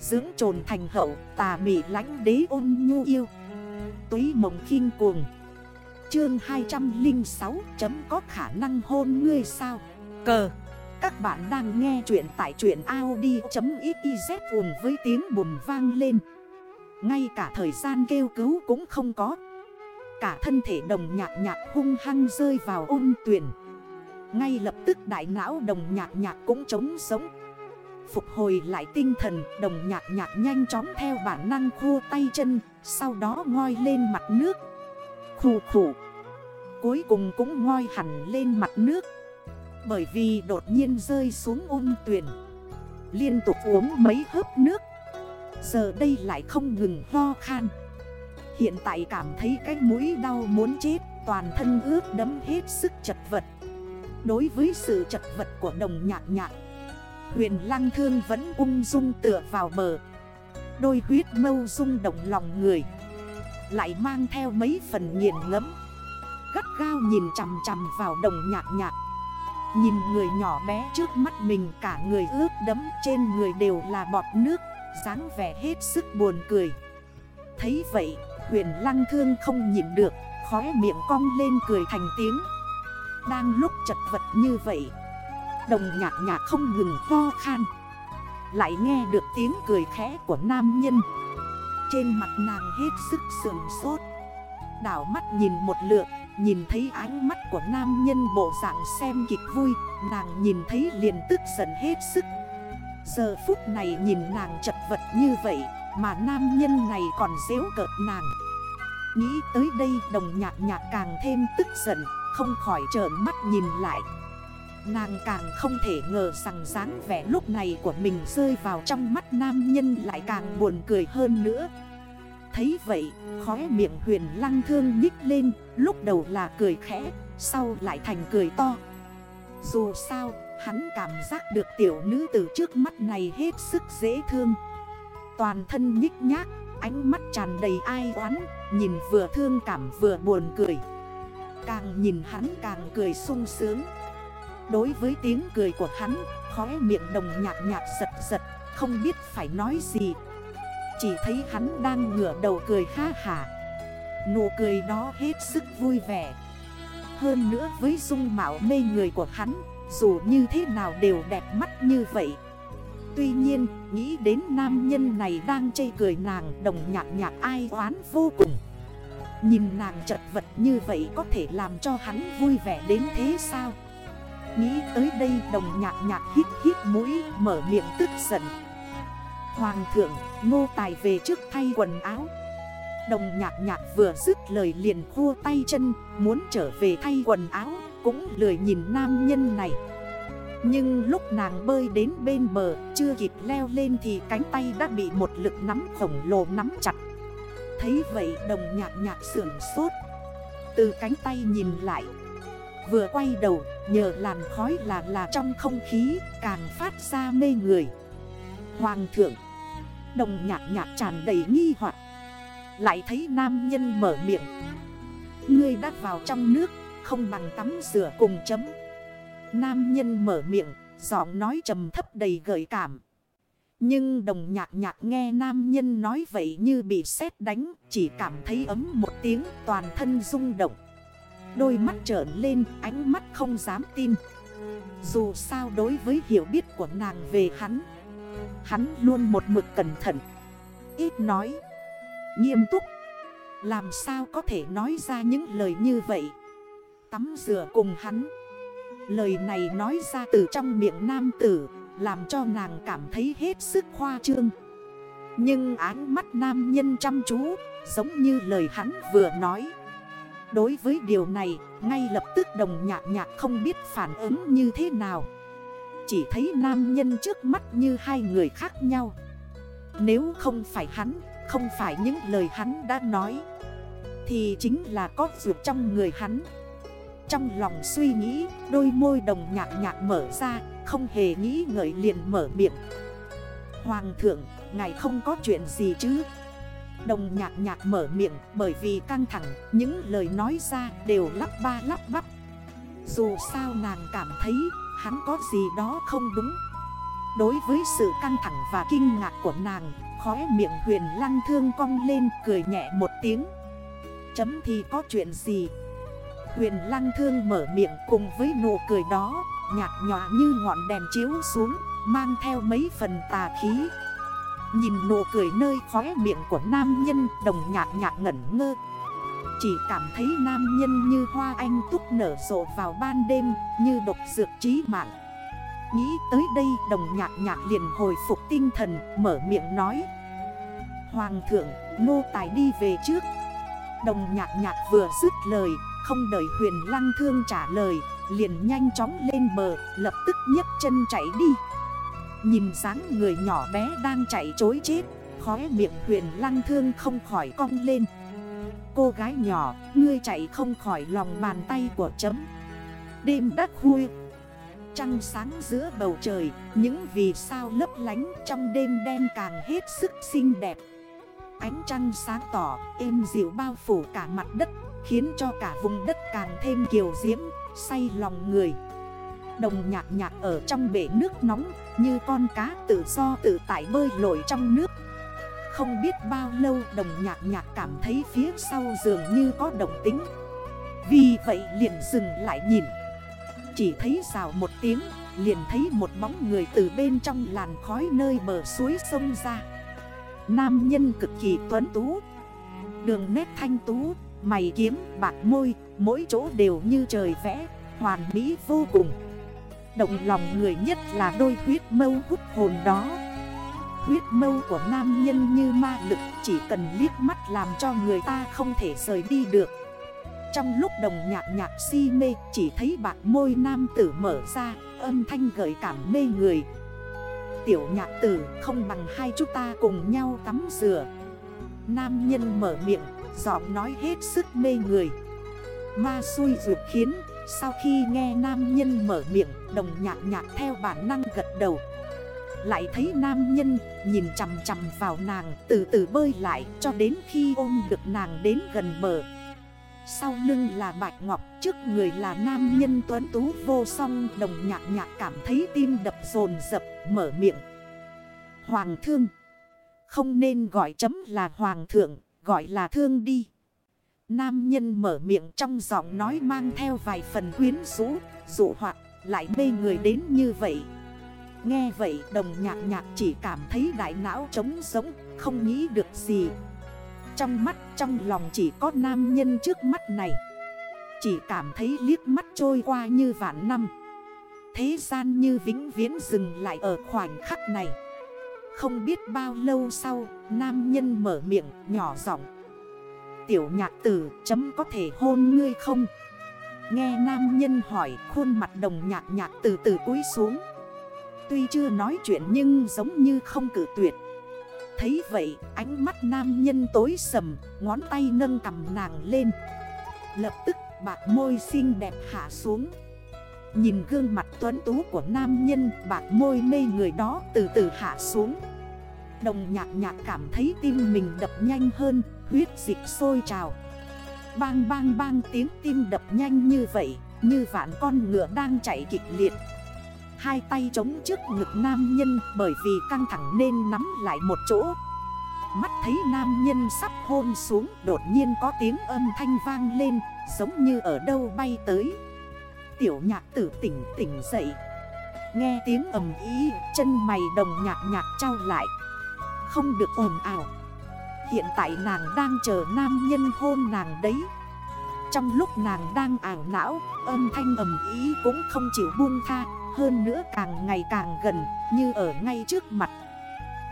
Dưỡng trồn thành hậu, tà mị lánh đế ôn nhu yêu. Túy mộng khinh cuồng. Chương 206 chấm có khả năng hôn ngươi sao? Cờ. Các bạn đang nghe chuyện tại chuyện Audi.xyz vùng với tiếng bùm vang lên. Ngay cả thời gian kêu cứu cũng không có. Cả thân thể đồng nhạc nhạc hung hăng rơi vào ôn tuyển. Ngay lập tức đại não đồng nhạc nhạc cũng trống sống Phục hồi lại tinh thần, Đồng nhạc nhạc nhanh chóng theo bản năng khô tay chân, Sau đó ngoi lên mặt nước. Khủ khủ Cuối cùng cũng ngoi hẳn lên mặt nước. Bởi vì đột nhiên rơi xuống ôn tuyển Liên tục uống mấy hớp nước. Giờ đây lại không ngừng ho khan. Hiện tại cảm thấy cái mũi đau muốn chết, Toàn thân ướt đấm hết sức chật vật. Đối với sự chật vật của đồng nhạc nhạc Huyền lăng thương vẫn ung dung tựa vào bờ. Đôi huyết mâu rung động lòng người. Lại mang theo mấy phần nghiền ngẫm. Gắt gao nhìn chằm chằm vào đồng nhạc nhạc. Nhìn người nhỏ bé trước mắt mình cả người ướt đấm trên người đều là bọt nước, dáng vẻ hết sức buồn cười. Thấy vậy, huyền lăng thương không nhìn được, Khóe miệng cong lên cười thành tiếng. Đang lúc chật vật như vậy Đồng nhạc nhạc không ngừng ho khan. Lại nghe được tiếng cười khẽ của nam nhân. Trên mặt nàng hết sức sườn sốt. Đảo mắt nhìn một lượt, Nhìn thấy ánh mắt của nam nhân bộ dạng xem kịch vui, Nàng nhìn thấy liền tức giận hết sức. Giờ phút này nhìn nàng chật vật như vậy, Mà nam nhân này còn dễu cợt nàng. Nghĩ tới đây đồng nhạc nhạc càng thêm tức giận, Không khỏi trợn mắt nhìn lại. Nàng càng không thể ngờ rằng dáng vẻ lúc này của mình rơi vào trong mắt nam nhân lại càng buồn cười hơn nữa. Thấy vậy, khóe miệng huyền lăng thương nhích lên, lúc đầu là cười khẽ, sau lại thành cười to. Dù sao, hắn cảm giác được tiểu nữ từ trước mắt này hết sức dễ thương. Toàn thân nhích nhác, ánh mắt tràn đầy ai oán, nhìn vừa thương cảm vừa buồn cười. Càng nhìn hắn càng cười sung sướng. Đối với tiếng cười của hắn, Khóe miệng đồng nhạt nhạt giật giật, Không biết phải nói gì. Chỉ thấy hắn đang ngửa đầu cười ha hả Nụ cười đó hết sức vui vẻ. Hơn nữa với dung mạo mê người của hắn, Dù như thế nào đều đẹp mắt như vậy. Tuy nhiên, nghĩ đến nam nhân này đang chây cười nàng Đồng nhạc nhạc ai oán vô cùng. Nhìn nàng chật vật như vậy có thể làm cho hắn vui vẻ đến thế sao? Nghĩ tới đây đồng nhạc nhạc hít hít mũi, mở miệng tức giận. Hoàng thượng, ngô tài về trước thay quần áo. Đồng nhạc nhạc vừa dứt lời liền khua tay chân, Muốn trở về thay quần áo, Cũng lười nhìn nam nhân này. Nhưng lúc nàng bơi đến bên bờ, Chưa kịp leo lên thì cánh tay đã bị một lực nắm khổng lồ nắm chặt. Thấy vậy đồng nhạc nhạc sưởng sốt. Từ cánh tay nhìn lại Vừa quay đầu, nhờ làn khói là là trong không khí càng phát ra mê người. Hoàng thượng, Đồng nhạc nhạc tràn đầy nghi hoặc. Lại thấy nam nhân mở miệng. Ngươi đã vào trong nước, Không bằng tắm rửa cùng chấm. Nam nhân mở miệng, Giọng nói trầm thấp đầy gợi cảm. Nhưng đồng nhạc nhạc nghe nam nhân nói vậy như bị sét đánh, Chỉ cảm thấy ấm một tiếng, toàn thân rung động. Đôi mắt trởn lên, ánh mắt không dám tin. Dù sao đối với hiểu biết của nàng về hắn Hắn luôn một mực cẩn thận. Ít nói, Nghiêm túc. Làm sao có thể nói ra những lời như vậy? Tắm rửa cùng hắn. Lời này nói ra từ trong miệng nam tử, Làm cho nàng cảm thấy hết sức khoa trương. Nhưng ánh mắt nam nhân chăm chú, Giống như lời hắn vừa nói. Đối với điều này, ngay lập tức đồng nhạc nhạc không biết phản ứng như thế nào. Chỉ thấy nam nhân trước mắt như hai người khác nhau. Nếu không phải hắn, không phải những lời hắn đã nói Thì chính là có ruột trong người hắn. Trong lòng suy nghĩ, đôi môi đồng nhạc nhạc mở ra Không hề nghĩ ngợi liền mở miệng. Hoàng thượng, ngài không có chuyện gì chứ? Đồng nhạc nhạc mở miệng, bởi vì căng thẳng, Những lời nói ra đều lắp ba lắp bắp. Dù sao nàng cảm thấy, hắn có gì đó không đúng. Đối với sự căng thẳng và kinh ngạc của nàng, Khóe miệng huyền lăng thương cong lên, cười nhẹ một tiếng. Chấm thì có chuyện gì? Huyền lăng thương mở miệng cùng với nụ cười đó, Nhạt nhòa như ngọn đèn chiếu xuống, Mang theo mấy phần tà khí. Nhìn nụ cười nơi khóe miệng của nam nhân, Đồng nhạc nhạc ngẩn ngơ. Chỉ cảm thấy nam nhân như hoa anh túc nở rộ vào ban đêm, Như độc dược trí mạng. Nghĩ tới đây, đồng nhạc nhạc liền hồi phục tinh thần, Mở miệng nói. Hoàng thượng, nô tài đi về trước. Đồng nhạc nhạc vừa dứt lời, Không đợi huyền lăng thương trả lời, Liền nhanh chóng lên bờ, Lập tức nhấc chân chạy đi. Nhìn dáng người nhỏ bé đang chạy chối chết Khóe miệng huyền lăng thương không khỏi cong lên. Cô gái nhỏ Ngươi chạy không khỏi lòng bàn tay của chấm. Đêm đất vui, Trăng sáng giữa bầu trời Những vì sao lấp lánh trong đêm đen càng hết sức xinh đẹp. Ánh trăng sáng tỏ, êm dịu bao phủ cả mặt đất Khiến cho cả vùng đất càng thêm kiều diễm, say lòng người. Đồng nhạc nhạc ở trong bể nước nóng, Như con cá tự do tự tại bơi lội trong nước. Không biết bao lâu đồng nhạc nhạc cảm thấy phía sau dường như có động tính. Vì vậy liền dừng lại nhìn. Chỉ thấy rào một tiếng, Liền thấy một bóng người từ bên trong làn khói nơi bờ suối sông ra. Nam nhân cực kỳ tuấn tú, Đường nét thanh tú, Mày kiếm, bạc môi, Mỗi chỗ đều như trời vẽ, Hoàn mỹ vô cùng. Động lòng người nhất là đôi huyết mâu hút hồn đó. Huyết mâu của nam nhân như ma lực Chỉ cần liếc mắt làm cho người ta không thể rời đi được. Trong lúc đồng nhạc nhạc si mê, Chỉ thấy bạc môi nam tử mở ra, Âm thanh gợi cảm mê người. Tiểu nhạc tử, không bằng hai chúng ta cùng nhau tắm rửa. Nam nhân mở miệng, Giọng nói hết sức mê người. Ma xui ruột khiến sau khi nghe nam nhân mở miệng, Đồng nhạc nhạc theo bản năng gật đầu. Lại thấy nam nhân nhìn chằm chằm vào nàng, Từ từ bơi lại cho đến khi ôm được nàng đến gần bờ. Sau lưng là bạch ngọc, Trước người là nam nhân tuấn tú vô song, Đồng nhạc nhạc cảm thấy tim đập dồn dập mở miệng. Hoàng thương, Không nên gọi chấm là hoàng thượng, Gọi là thương đi. Nam nhân mở miệng trong giọng nói mang theo vài phần quyến rũ, Dụ hoặc lại mê người đến như vậy. Nghe vậy, đồng nhạc nhạc chỉ cảm thấy đại não trống sống Không nghĩ được gì. Trong mắt, trong lòng chỉ có nam nhân trước mắt này. Chỉ cảm thấy liếc mắt trôi qua như vạn năm. Thế gian như vĩnh viễn dừng lại ở khoảnh khắc này. Không biết bao lâu sau, Nam nhân mở miệng, nhỏ giọng. Tiểu nhạc tử chấm có thể hôn ngươi không? Nghe nam nhân hỏi, khuôn mặt đồng nhạc nhạc từ từ cúi xuống. Tuy chưa nói chuyện nhưng giống như không cử tuyệt. Thấy vậy, ánh mắt nam nhân tối sầm, Ngón tay nâng cầm nàng lên. Lập tức, bạc môi xinh đẹp hạ xuống. Nhìn gương mặt tuấn tú của nam nhân, Bạc môi mê người đó từ từ hạ xuống. Đồng nhạc nhạc cảm thấy tim mình đập nhanh hơn Huyết dịch sôi trào. Bang bang bang tiếng tim đập nhanh như vậy, Như vạn con ngựa đang chạy kịch liệt. Hai tay chống trước ngực nam nhân Bởi vì căng thẳng nên nắm lại một chỗ. Mắt thấy nam nhân sắp hôn xuống, Đột nhiên có tiếng âm thanh vang lên, Giống như ở đâu bay tới. Tiểu nhạc tử tỉnh tỉnh dậy. Nghe tiếng ầm ý, Chân mày đồng nhạc nhạc trao lại. Không được ồn ào. Hiện tại nàng đang chờ nam nhân hôn nàng đấy. Trong lúc nàng đang ảo não, Âm thanh ầm ý cũng không chịu buông tha. Hơn nữa càng ngày càng gần, Như ở ngay trước mặt.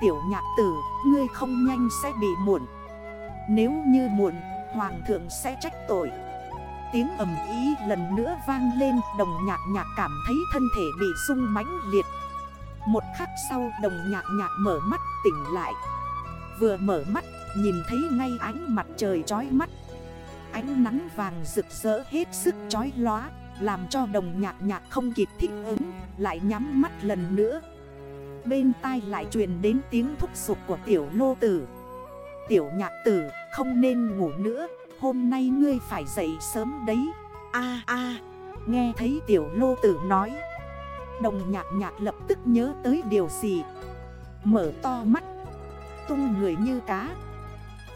Tiểu nhạc tử, Ngươi không nhanh sẽ bị muộn. Nếu như muộn, Hoàng thượng sẽ trách tội. Tiếng ầm ý lần nữa vang lên, Đồng nhạc nhạc cảm thấy thân thể bị sung mãnh liệt. Một khắc sau, đồng nhạc nhạc mở mắt tỉnh lại. Vừa mở mắt nhìn thấy ngay ánh mặt trời chói mắt. Ánh nắng vàng rực rỡ hết sức chói lóa, Làm cho đồng nhạc nhạc không kịp thích ứng, Lại nhắm mắt lần nữa. Bên tai lại truyền đến tiếng thúc sụp của tiểu lô tử. Tiểu nhạc tử, không nên ngủ nữa, Hôm nay ngươi phải dậy sớm đấy. A a, Nghe thấy tiểu lô tử nói. Đồng nhạc nhạc lập tức nhớ tới điều gì? Mở to mắt. Tung người như cá.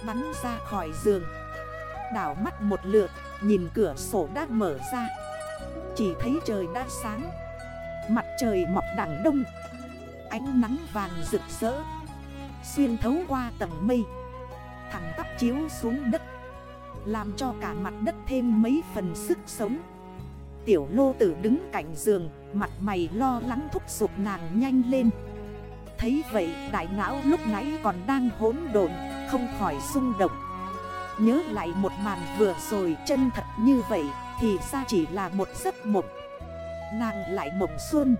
Bắn ra khỏi giường. Đảo mắt một lượt, Nhìn cửa sổ đã mở ra. Chỉ thấy trời đã sáng. Mặt trời mọc đằng đông. Ánh nắng vàng rực rỡ. Xuyên thấu qua tầng mây. Thẳng tắp chiếu xuống đất. Làm cho cả mặt đất thêm mấy phần sức sống. Tiểu lô tử đứng cạnh giường, Mặt mày lo lắng thúc giục nàng nhanh lên. Thấy vậy, đại não lúc nãy còn đang hỗn độn. Không khỏi xung động. Nhớ lại một màn vừa rồi chân thật như vậy Thì ra chỉ là một giấc mộng. Nàng lại mộng xuân.